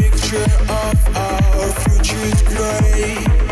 picture of our future's great